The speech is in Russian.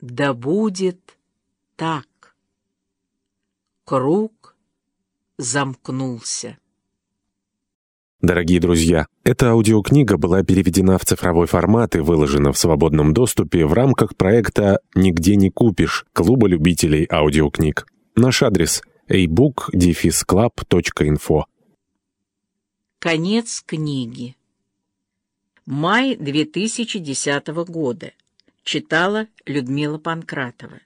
Да будет так. Круг замкнулся. Дорогие друзья, эта аудиокнига была переведена в цифровой формат и выложена в свободном доступе в рамках проекта «Нигде не купишь» Клуба любителей аудиокниг. Наш адрес – ebook-club.info Конец книги. Май 2010 года. Читала Людмила Панкратова.